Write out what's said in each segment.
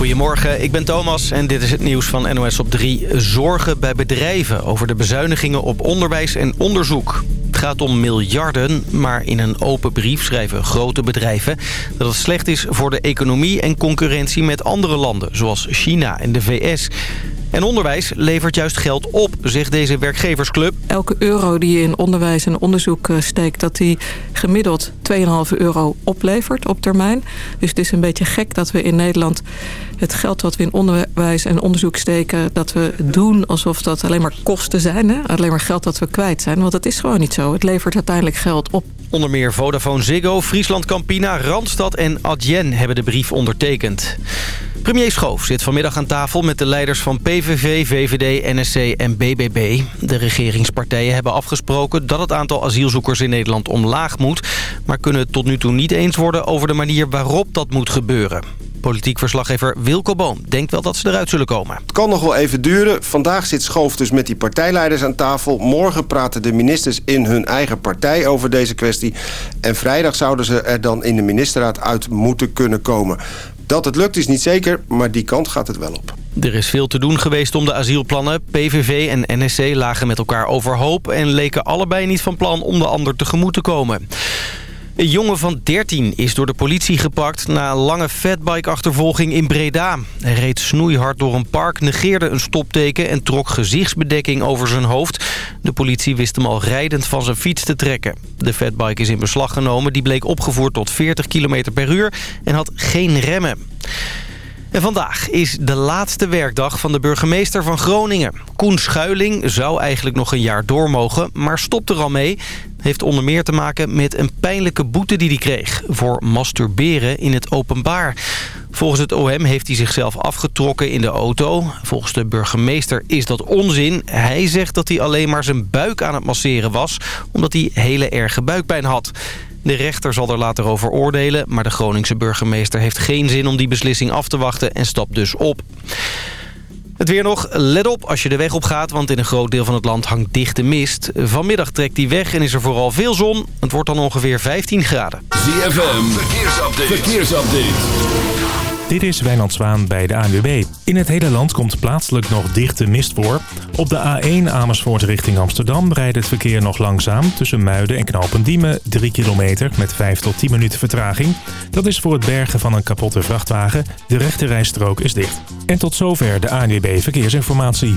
Goedemorgen, ik ben Thomas en dit is het nieuws van NOS op 3. Zorgen bij bedrijven over de bezuinigingen op onderwijs en onderzoek. Het gaat om miljarden, maar in een open brief schrijven grote bedrijven... dat het slecht is voor de economie en concurrentie met andere landen... zoals China en de VS. En onderwijs levert juist geld op, zegt deze werkgeversclub. Elke euro die je in onderwijs en onderzoek eh, steekt... dat die gemiddeld 2,5 euro oplevert op termijn. Dus het is een beetje gek dat we in Nederland het geld wat we in onderwijs en onderzoek steken... dat we doen alsof dat alleen maar kosten zijn. Hè? Alleen maar geld dat we kwijt zijn. Want dat is gewoon niet zo. Het levert uiteindelijk geld op. Onder meer Vodafone Ziggo, Friesland Campina, Randstad en Adyen hebben de brief ondertekend. Premier Schoof zit vanmiddag aan tafel met de leiders van PVV, VVD, NSC en BBB. De regeringspartijen hebben afgesproken dat het aantal asielzoekers in Nederland omlaag moet... maar kunnen het tot nu toe niet eens worden over de manier waarop dat moet gebeuren. Politiek verslaggever Wilco Boom denkt wel dat ze eruit zullen komen. Het kan nog wel even duren. Vandaag zit Schoof dus met die partijleiders aan tafel. Morgen praten de ministers in hun eigen partij over deze kwestie. En vrijdag zouden ze er dan in de ministerraad uit moeten kunnen komen. Dat het lukt is niet zeker, maar die kant gaat het wel op. Er is veel te doen geweest om de asielplannen. PVV en NSC lagen met elkaar overhoop... en leken allebei niet van plan om de ander tegemoet te komen. Een jongen van 13 is door de politie gepakt na een lange fatbike-achtervolging in Breda. Hij reed snoeihard door een park, negeerde een stopteken en trok gezichtsbedekking over zijn hoofd. De politie wist hem al rijdend van zijn fiets te trekken. De fatbike is in beslag genomen, die bleek opgevoerd tot 40 km per uur en had geen remmen. En vandaag is de laatste werkdag van de burgemeester van Groningen. Koen Schuiling zou eigenlijk nog een jaar door mogen, maar stopt er al mee. Heeft onder meer te maken met een pijnlijke boete die hij kreeg... voor masturberen in het openbaar. Volgens het OM heeft hij zichzelf afgetrokken in de auto. Volgens de burgemeester is dat onzin. Hij zegt dat hij alleen maar zijn buik aan het masseren was... omdat hij hele erge buikpijn had. De rechter zal er later over oordelen... maar de Groningse burgemeester heeft geen zin om die beslissing af te wachten... en stapt dus op. Het weer nog. Let op als je de weg op gaat, want in een groot deel van het land hangt dichte mist. Vanmiddag trekt die weg en is er vooral veel zon. Het wordt dan ongeveer 15 graden. ZFM, verkeersupdate. verkeersupdate. Dit is Wijnand Zwaan bij de ANWB. In het hele land komt plaatselijk nog dichte mist voor. Op de A1 Amersfoort richting Amsterdam rijdt het verkeer nog langzaam... tussen Muiden en Knopendiemen 3 kilometer met 5 tot 10 minuten vertraging. Dat is voor het bergen van een kapotte vrachtwagen. De rechte rijstrook is dicht. En tot zover de ANWB Verkeersinformatie.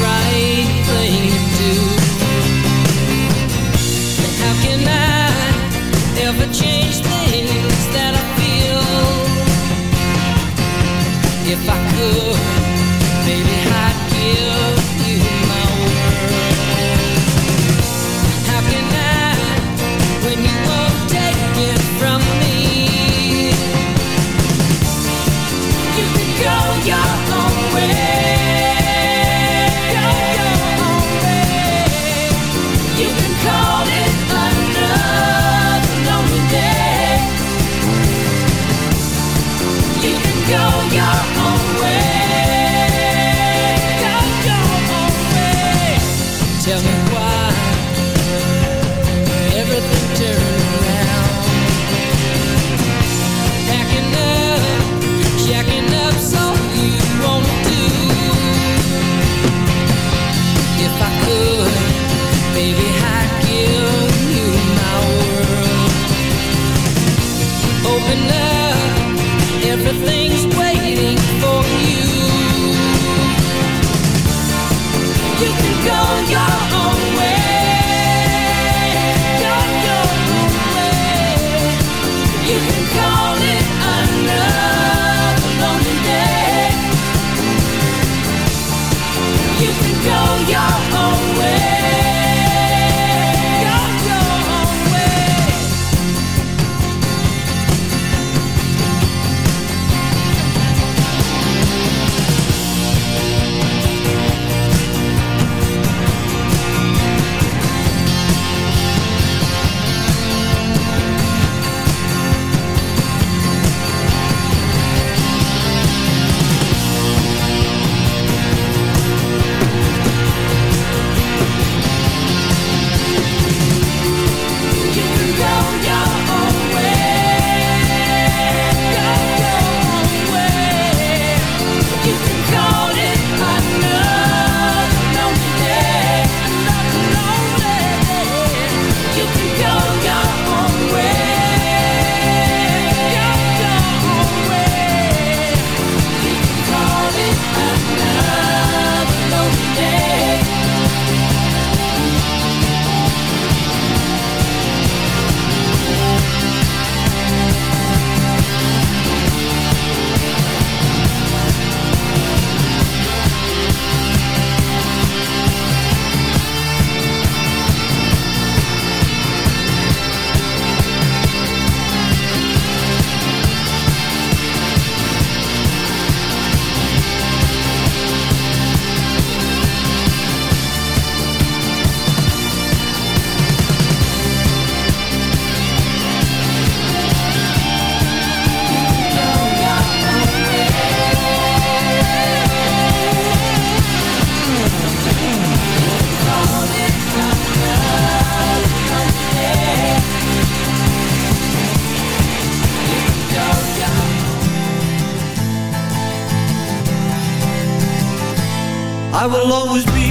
I will always be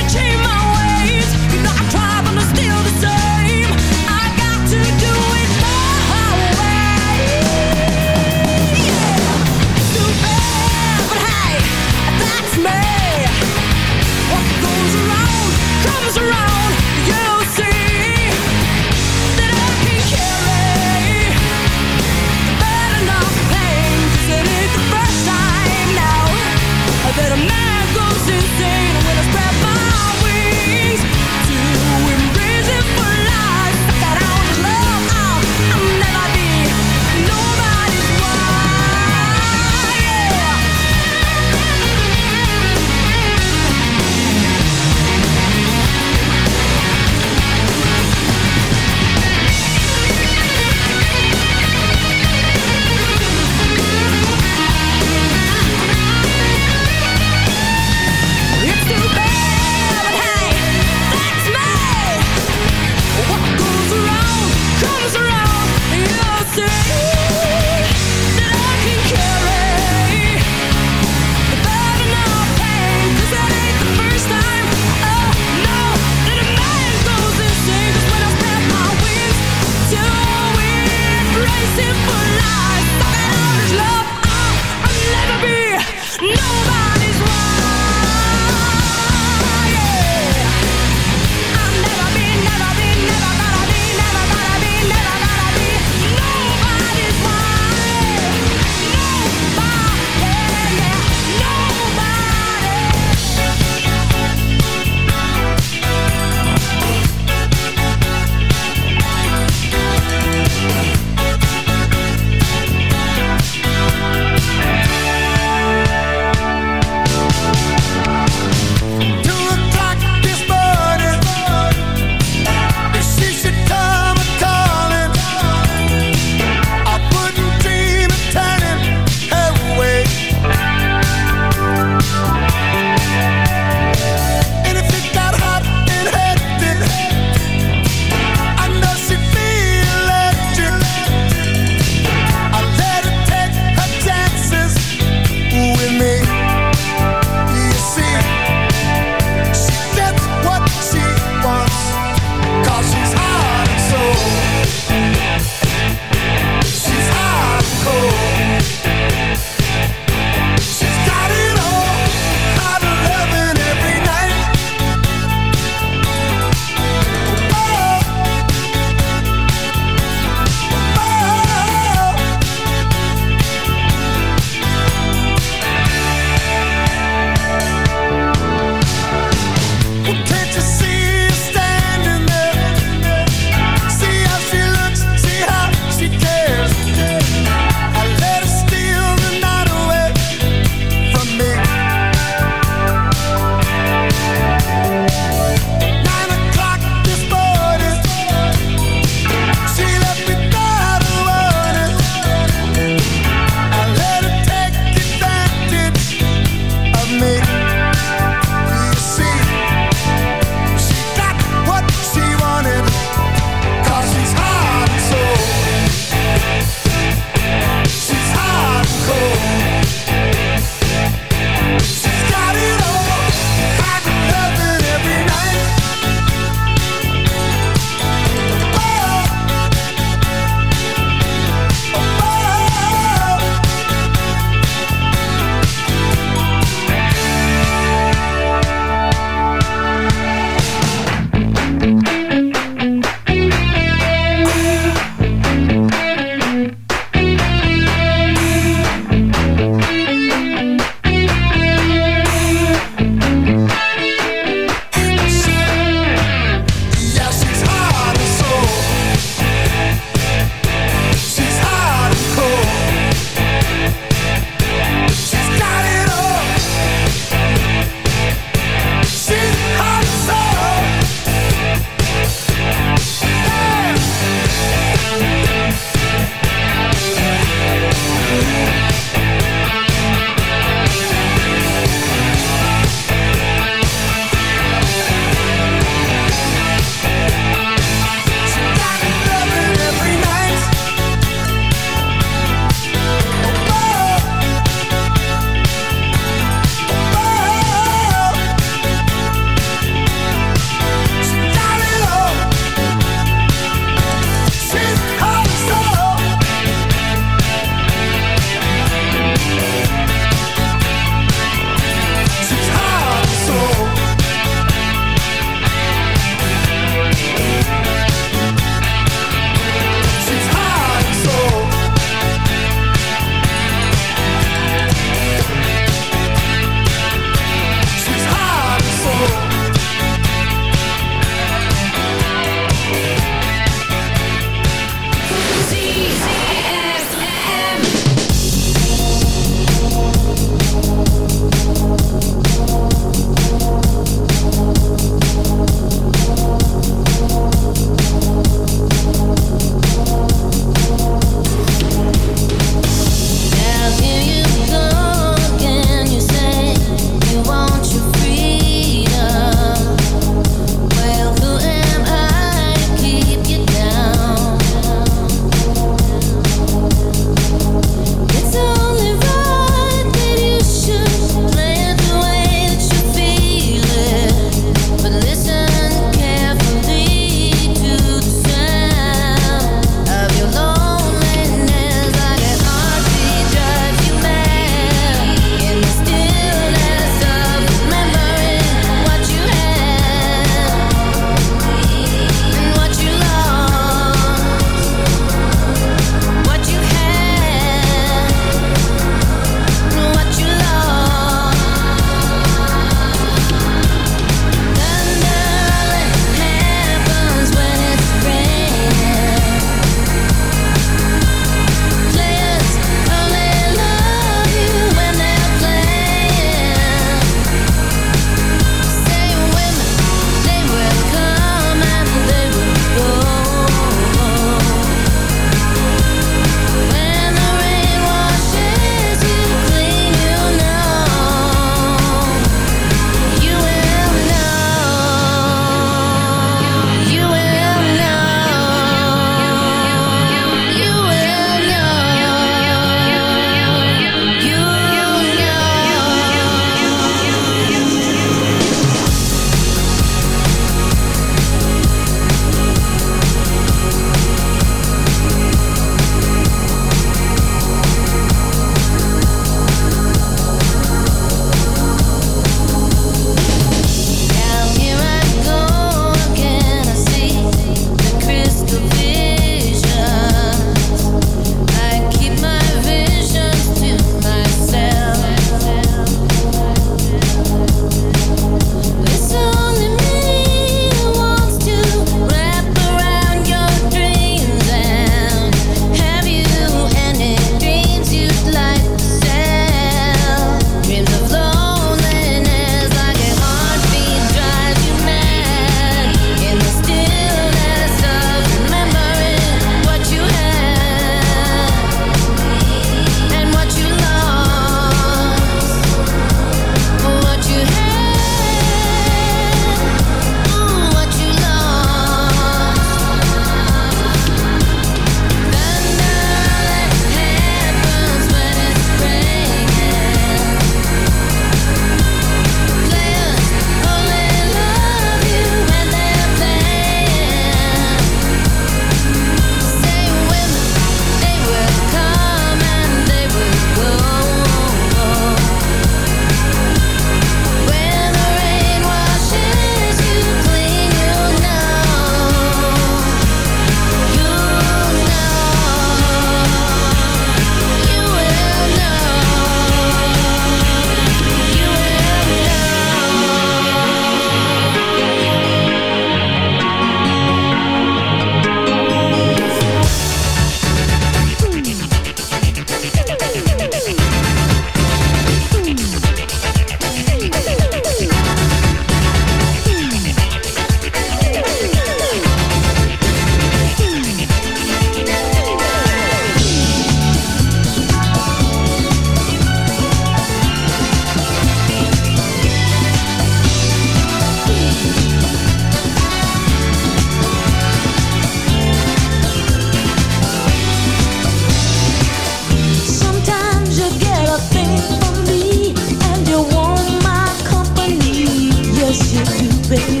Baby.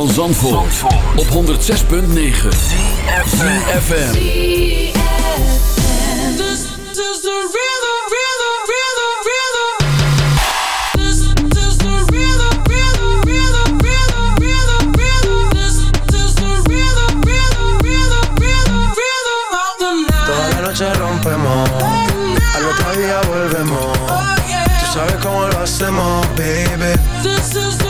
Van Zandvoort, op 106.9 ZFM This is the rhythm, rhythm, rhythm, rhythm. This is the rhythm, rhythm, rhythm, rhythm, rhythm, rhythm. This is the rhythm, rhythm, rhythm, rhythm, rhythm of the night. Toda la noche rompemos, al otro día volvemos. Tú sabes cómo lo hacemos, baby.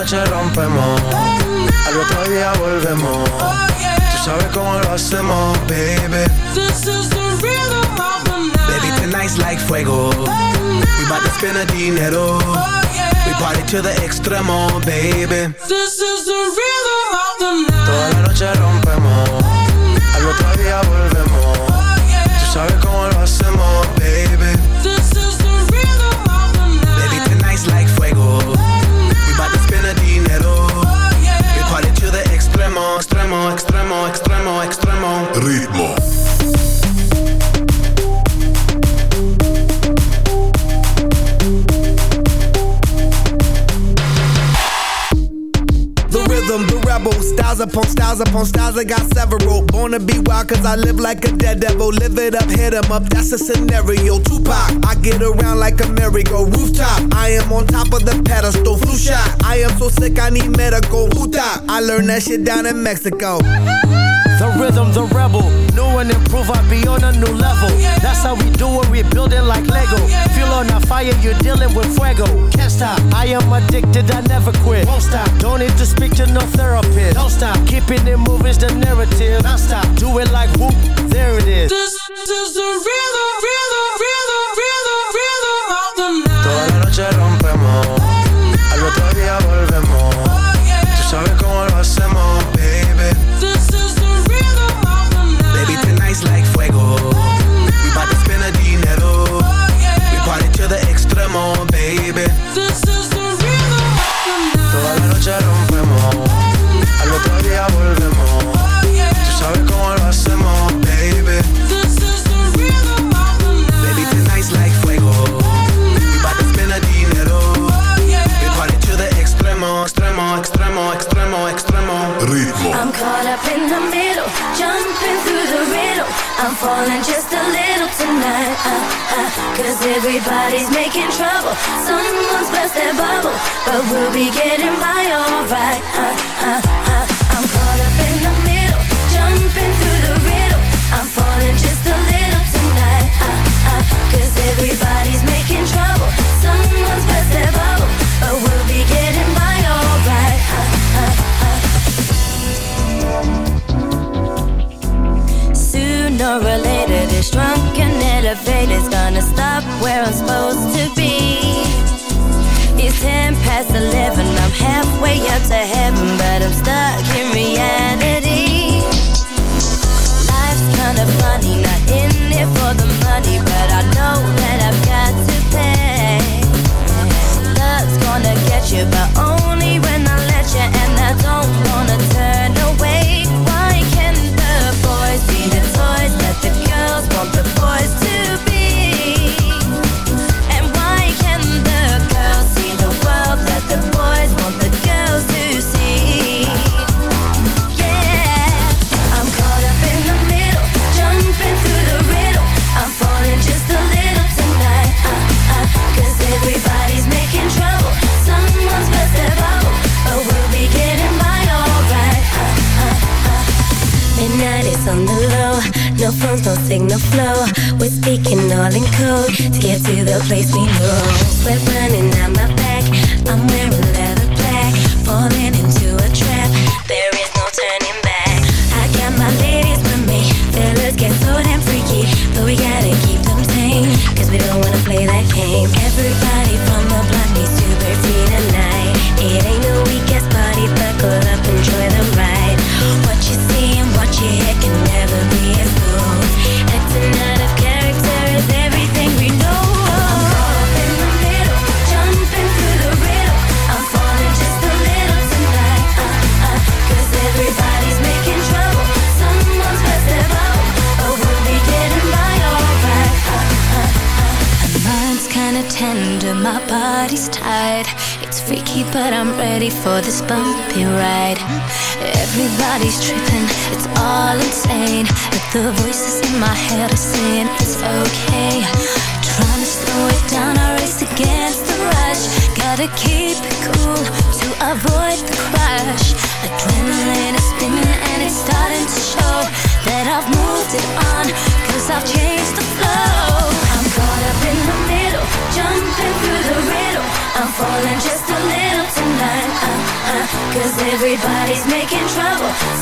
noche rompemos, al otro día volvemos. Tú sabes cómo lo hacemos, baby. This is the rhythm of the night. Baby, tonight's like fuego. We bout to spend a dinero. We party to the extremo, baby. This is the rhythm of the night. Toda la noche rompemos, al otro día volvemos. Tú sabes cómo lo hacemos, baby. Styles upon styles upon styles, I got several. Born to be wild, cause I live like a dead devil. Live it up, hit em up, that's a scenario. Tupac, I get around like a merry-go rooftop. I am on top of the pedestal, flu shot. I am so sick, I need medical. Huta, I learned that shit down in Mexico. The rhythm, the rebel. New and improve, I be on a new level. That's how we do it, we build it like Lego. Feel on a fire, you're dealing with fuego. Can't stop, I am addicted, I never quit. Won't stop, don't need to speak to no therapist. In the movies, the narrative. I stop.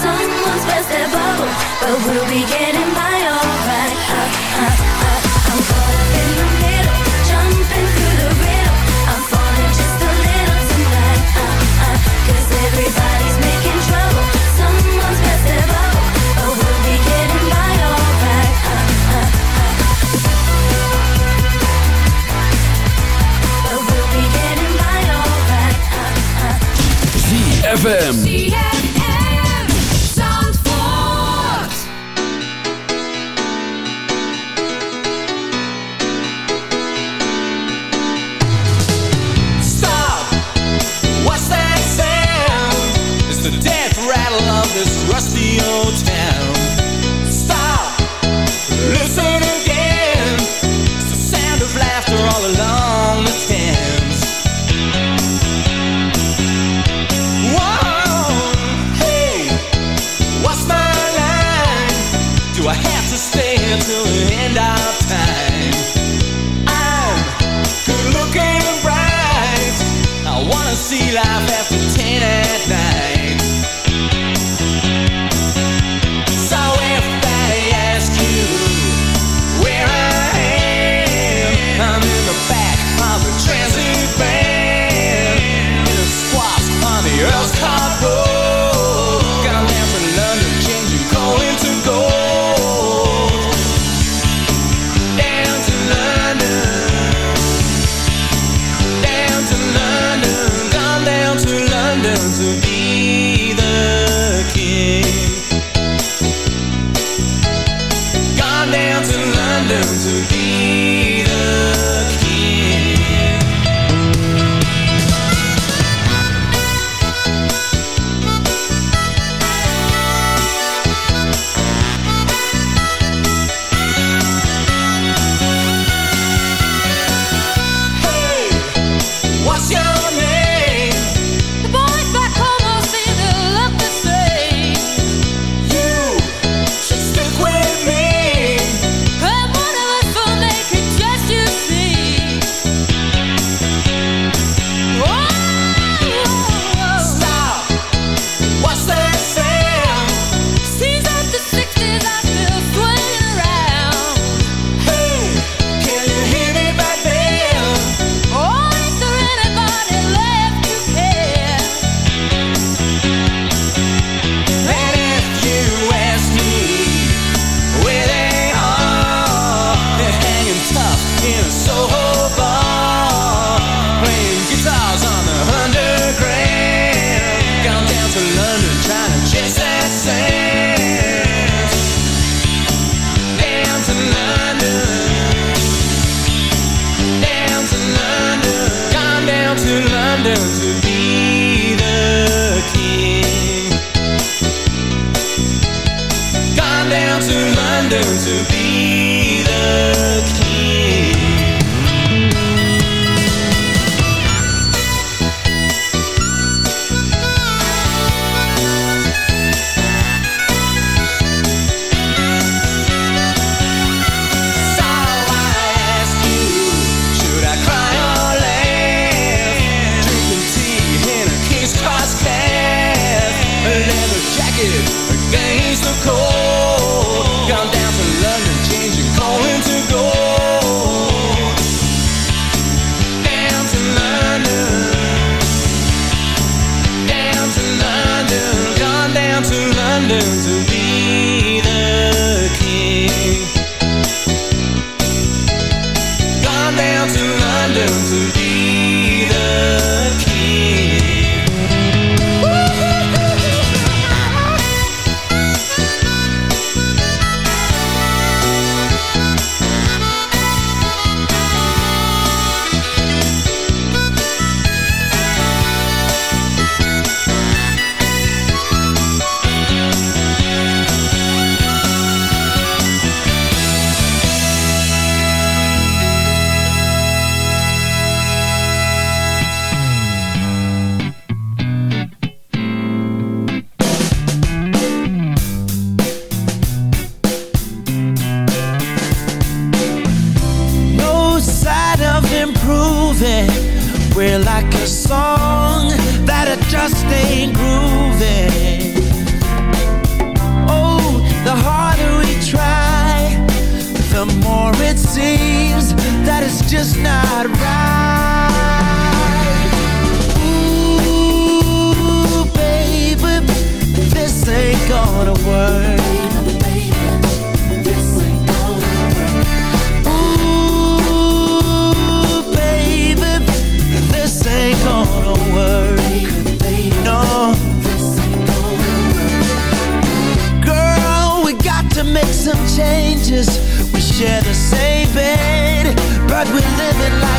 Someone's burst their bubble, but we'll be getting by. jacket against the cold.